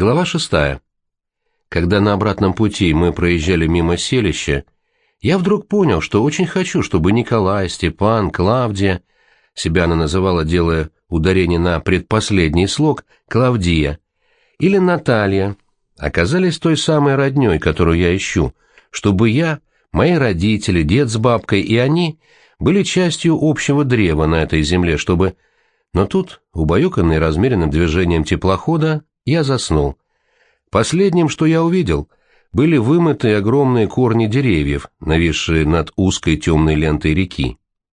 Глава шестая. Когда на обратном пути мы проезжали мимо селища, я вдруг понял, что очень хочу, чтобы Николай, Степан, Клавдия, себя она называла, делая ударение на предпоследний слог, Клавдия, или Наталья, оказались той самой родней, которую я ищу, чтобы я, мои родители, дед с бабкой и они были частью общего древа на этой земле, чтобы... Но тут, убаюканный размеренным движением теплохода, я заснул. Последним, что я увидел, были вымытые огромные корни деревьев, нависшие над узкой темной лентой реки.